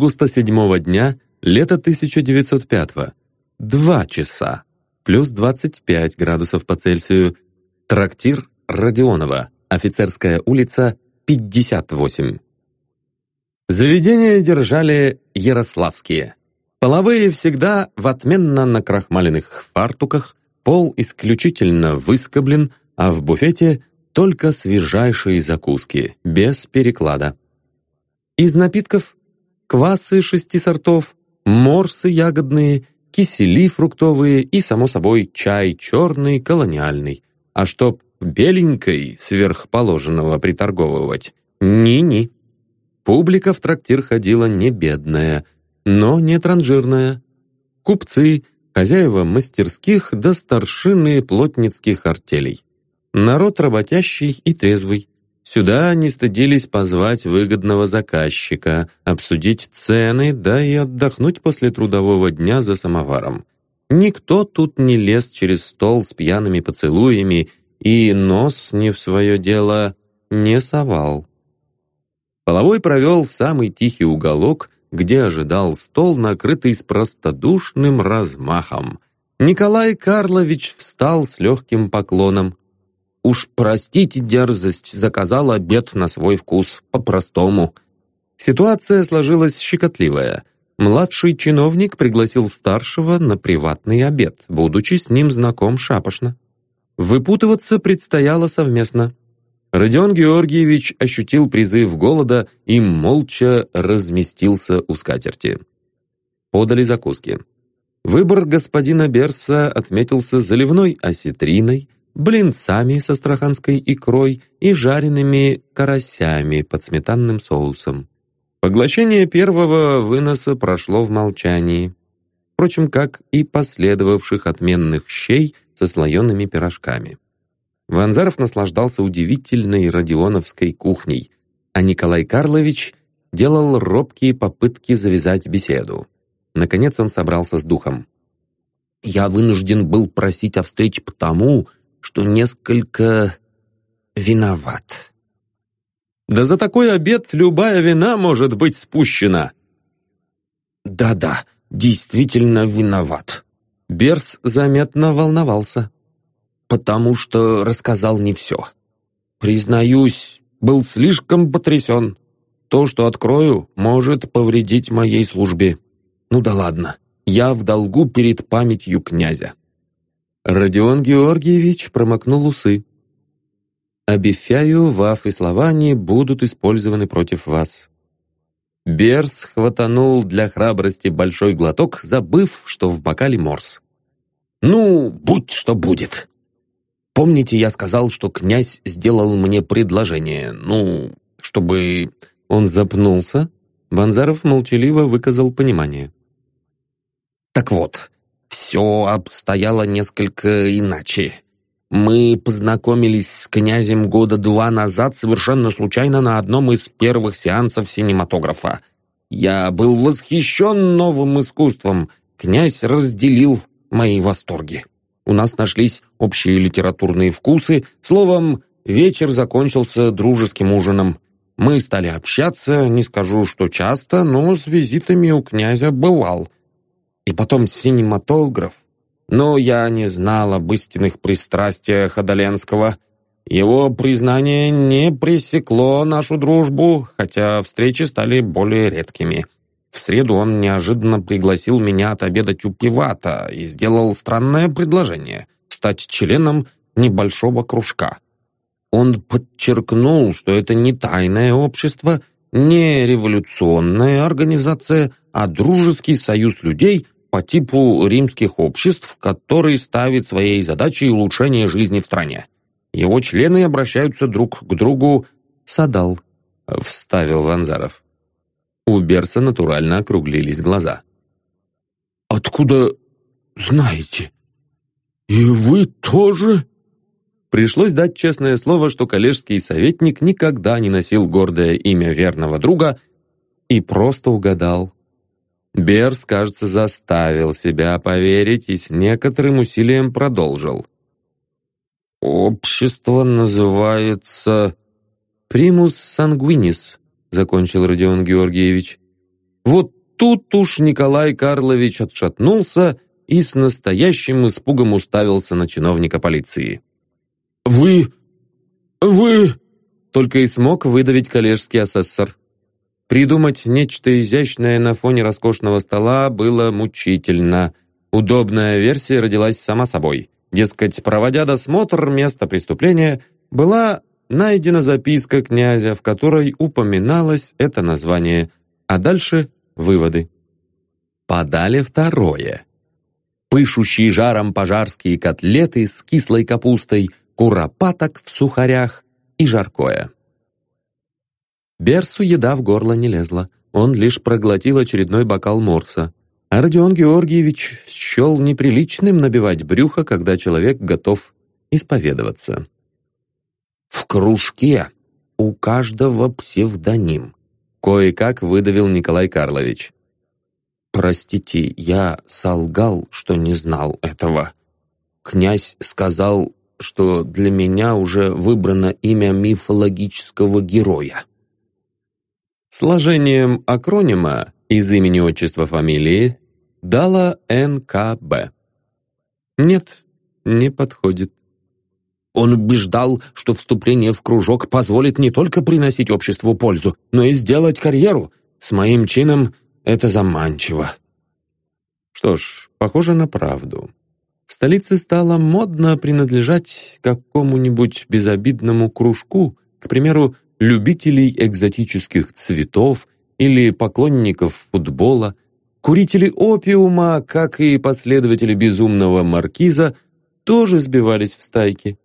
Августа седьмого дня, лето 1905 -го. Два часа. Плюс 25 градусов по Цельсию. Трактир Родионова. Офицерская улица, 58. Заведения держали ярославские. Половые всегда в отменно накрахмаленных фартуках, пол исключительно выскоблен, а в буфете только свежайшие закуски, без переклада. Из напитков квасы шести сортов, морсы ягодные, кисели фруктовые и, само собой, чай черный колониальный. А чтоб беленькой сверхположенного приторговывать, ни-ни. Публика в трактир ходила не бедная, но не транжирная. Купцы, хозяева мастерских да старшины плотницких артелей. Народ работящий и трезвый. Сюда не стыдились позвать выгодного заказчика, обсудить цены, да и отдохнуть после трудового дня за самоваром. Никто тут не лез через стол с пьяными поцелуями и нос не в свое дело не совал. Половой провел в самый тихий уголок, где ожидал стол, накрытый с простодушным размахом. Николай Карлович встал с легким поклоном. Уж простите дерзость, заказал обед на свой вкус, по-простому. Ситуация сложилась щекотливая. Младший чиновник пригласил старшего на приватный обед, будучи с ним знаком шапошно. Выпутываться предстояло совместно. Родион Георгиевич ощутил призыв голода и молча разместился у скатерти. Подали закуски. Выбор господина Берса отметился заливной осетриной, блинцами со астраханской икрой и жареными карасями под сметанным соусом. Поглощение первого выноса прошло в молчании, впрочем, как и последовавших отменных щей со слоеными пирожками. Ванзаров наслаждался удивительной родионовской кухней, а Николай Карлович делал робкие попытки завязать беседу. Наконец он собрался с духом. «Я вынужден был просить о встрече потому, что несколько виноват. Да за такой обед любая вина может быть спущена. Да-да, действительно виноват. Берс заметно волновался. Потому что рассказал не все. Признаюсь, был слишком потрясен. То, что открою, может повредить моей службе. Ну да ладно, я в долгу перед памятью князя. Родион Георгиевич промокнул усы. «Обещаю, ваф и слова не будут использованы против вас». Берс хватанул для храбрости большой глоток, забыв, что в бокале морс. «Ну, будь что будет. Помните, я сказал, что князь сделал мне предложение, ну, чтобы...» Он запнулся. Ванзаров молчаливо выказал понимание. «Так вот, все обстояло несколько иначе. Мы познакомились с князем года два назад совершенно случайно на одном из первых сеансов синематографа. Я был восхищен новым искусством. Князь разделил мои восторги. У нас нашлись общие литературные вкусы. Словом, вечер закончился дружеским ужином. Мы стали общаться, не скажу, что часто, но с визитами у князя бывал – и потом синематограф. Но я не знал об истинных пристрастиях Адаленского. Его признание не пресекло нашу дружбу, хотя встречи стали более редкими. В среду он неожиданно пригласил меня отобедать у Пивата и сделал странное предложение — стать членом небольшого кружка. Он подчеркнул, что это не тайное общество, не революционная организация, а дружеский союз людей, по типу римских обществ, который ставит своей задачей улучшение жизни в стране. Его члены обращаются друг к другу «садал», — вставил Ванзаров. У Берса натурально округлились глаза. «Откуда знаете? И вы тоже?» Пришлось дать честное слово, что коллежский советник никогда не носил гордое имя верного друга и просто угадал. Берс, кажется, заставил себя поверить и с некоторым усилием продолжил. «Общество называется...» «Примус сангвинис», — закончил Родион Георгиевич. Вот тут уж Николай Карлович отшатнулся и с настоящим испугом уставился на чиновника полиции. «Вы... вы...» Только и смог выдавить коллежский асессор. Придумать нечто изящное на фоне роскошного стола было мучительно. Удобная версия родилась сама собой. Дескать, проводя досмотр места преступления, была найдена записка князя, в которой упоминалось это название, а дальше выводы. Подали второе пышущие жаром пожарские котлеты с кислой капустой, куропаток в сухарях и жаркое. Берсу еда в горло не лезла, он лишь проглотил очередной бокал морса. А Родион Георгиевич счел неприличным набивать брюхо, когда человек готов исповедоваться. «В кружке у каждого псевдоним», кое-как выдавил Николай Карлович. «Простите, я солгал, что не знал этого. Князь сказал, что для меня уже выбрано имя мифологического героя». Сложением акронима из имени отчества фамилии дала НКБ. Нет, не подходит. Он убеждал, что вступление в кружок позволит не только приносить обществу пользу, но и сделать карьеру. С моим чином это заманчиво. Что ж, похоже на правду. В столице стало модно принадлежать какому-нибудь безобидному кружку, к примеру, любителей экзотических цветов или поклонников футбола, курители опиума, как и последователи безумного маркиза, тоже сбивались в стайки.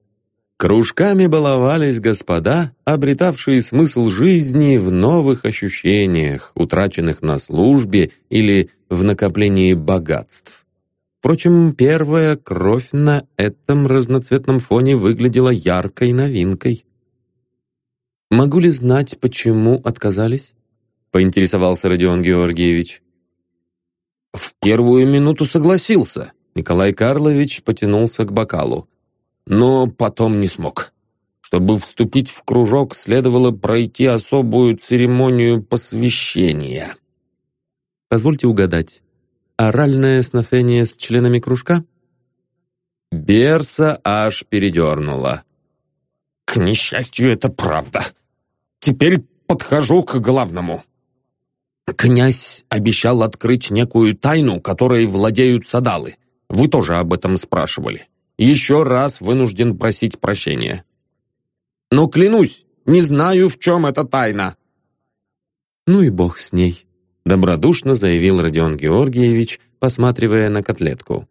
Кружками баловались господа, обретавшие смысл жизни в новых ощущениях, утраченных на службе или в накоплении богатств. Впрочем, первая кровь на этом разноцветном фоне выглядела яркой новинкой. «Могу ли знать, почему отказались?» — поинтересовался Родион Георгиевич. «В первую минуту согласился», — Николай Карлович потянулся к бокалу но потом не смог. Чтобы вступить в кружок, следовало пройти особую церемонию посвящения. Позвольте угадать. Оральное сношение с членами кружка? Берса аж передернула. К несчастью, это правда. Теперь подхожу к главному. Князь обещал открыть некую тайну, которой владеют садалы. Вы тоже об этом спрашивали еще раз вынужден просить прощения. Но клянусь, не знаю, в чем эта тайна». «Ну и бог с ней», — добродушно заявил Родион Георгиевич, посматривая на котлетку.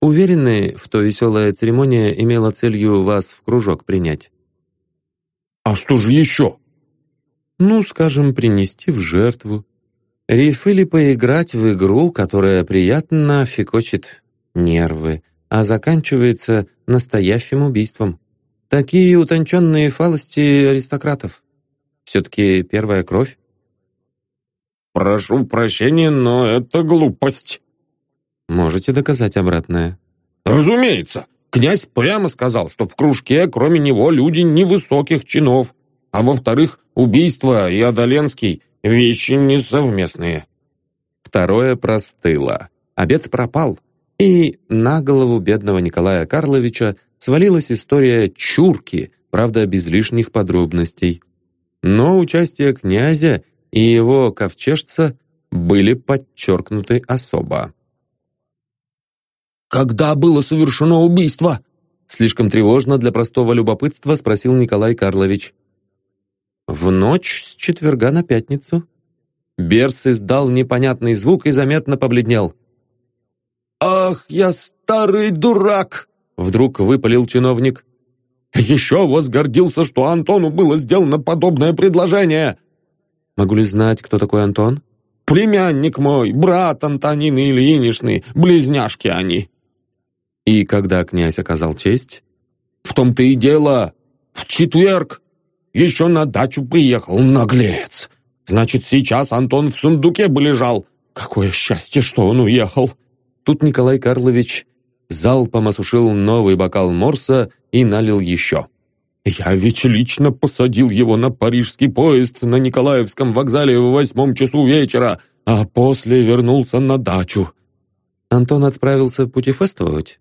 «Уверены, что веселая церемония имела целью вас в кружок принять?» «А что же еще?» «Ну, скажем, принести в жертву. Риф или поиграть в игру, которая приятно фикочет нервы, а заканчивается настоящим убийством. Такие утонченные фалости аристократов. Все-таки первая кровь. «Прошу прощения, но это глупость». «Можете доказать обратное?» «Разумеется. Князь прямо сказал, что в кружке, кроме него, люди невысоких чинов. А во-вторых, убийство и Адаленский — вещи несовместные». Второе простыло. Обед пропал. И на голову бедного Николая Карловича свалилась история чурки, правда, без лишних подробностей. Но участие князя и его ковчежца были подчеркнуты особо. «Когда было совершено убийство?» Слишком тревожно для простого любопытства спросил Николай Карлович. «В ночь с четверга на пятницу». Берс издал непонятный звук и заметно побледнел. «Ах, я старый дурак!» Вдруг выпалил чиновник. «Еще возгордился, что Антону было сделано подобное предложение!» «Могу ли знать, кто такой Антон?» «Племянник мой, брат Антонины Ильиничны, близняшки они». «И когда князь оказал честь?» «В том-то и дело. В четверг. Еще на дачу приехал, наглец. Значит, сейчас Антон в сундуке бы лежал. Какое счастье, что он уехал!» Тут Николай Карлович залпом осушил новый бокал морса и налил еще. Я ведь лично посадил его на парижский поезд на Николаевском вокзале в восьмом часу вечера, а после вернулся на дачу». Антон отправился путешествовать?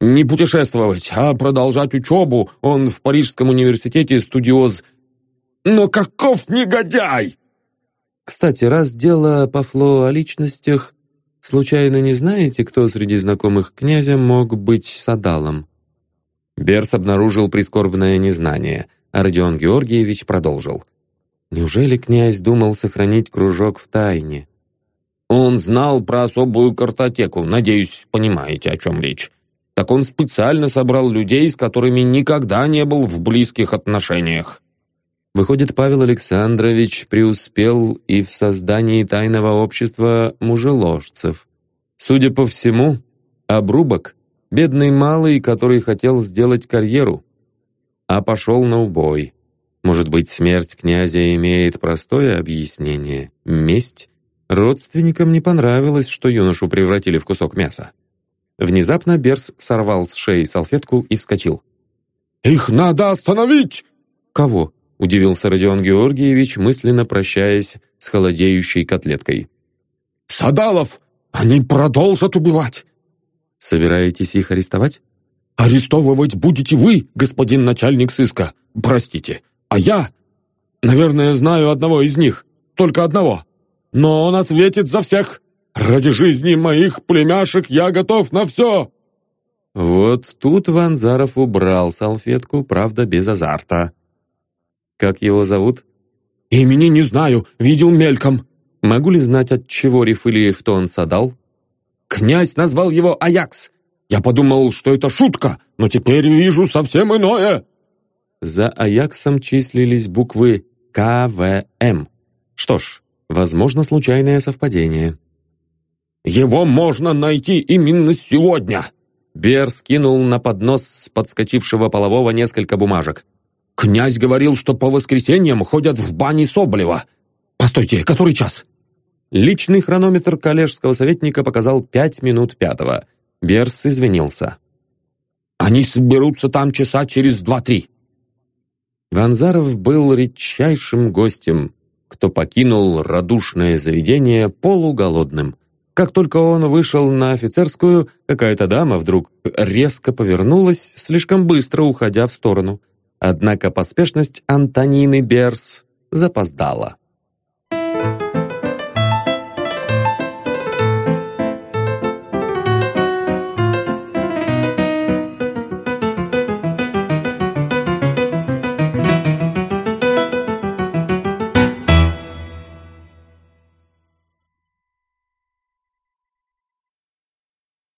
Не путешествовать, а продолжать учебу. Он в Парижском университете студиоз. Но каков негодяй! Кстати, раз дело пошло о личностях, случайно не знаете, кто среди знакомых князя мог быть садалом? Берс обнаружил прискорбное незнание, а Родион Георгиевич продолжил. Неужели князь думал сохранить кружок в тайне? Он знал про особую картотеку, надеюсь, понимаете, о чем речь. Так он специально собрал людей, с которыми никогда не был в близких отношениях. Выходит, Павел Александрович преуспел и в создании тайного общества мужеложцев. Судя по всему, обрубок — бедный малый, который хотел сделать карьеру, а пошел на убой. Может быть, смерть князя имеет простое объяснение — месть? Родственникам не понравилось, что юношу превратили в кусок мяса. Внезапно Берс сорвал с шеи салфетку и вскочил. «Их надо остановить!» «Кого?» — удивился Родион Георгиевич, мысленно прощаясь с холодеющей котлеткой. «Садалов! Они продолжат убивать!» «Собираетесь их арестовать?» «Арестовывать будете вы, господин начальник сыска. Простите. А я, наверное, знаю одного из них. Только одного. Но он ответит за всех. Ради жизни моих племяшек я готов на все!» Вот тут Ванзаров убрал салфетку, правда, без азарта. «Как его зовут?» «Имени не знаю, видел мельком». «Могу ли знать, от чего Рифылиев тон садал?» «Князь назвал его Аякс. Я подумал, что это шутка, но теперь вижу совсем иное». За Аяксом числились буквы КВМ. Что ж, возможно, случайное совпадение. Его можно найти именно сегодня!» Бер скинул на поднос с подскочившего полового несколько бумажек. «Князь говорил, что по воскресеньям ходят в бане Соболева. Постойте, который час?» Личный хронометр коллежского советника показал пять минут пятого. Берс извинился. «Они соберутся там часа через два-три». Ванзаров был редчайшим гостем, кто покинул радушное заведение полуголодным. Как только он вышел на офицерскую, какая-то дама вдруг резко повернулась, слишком быстро уходя в сторону. Однако поспешность Антонины Берс запоздала. Thank you.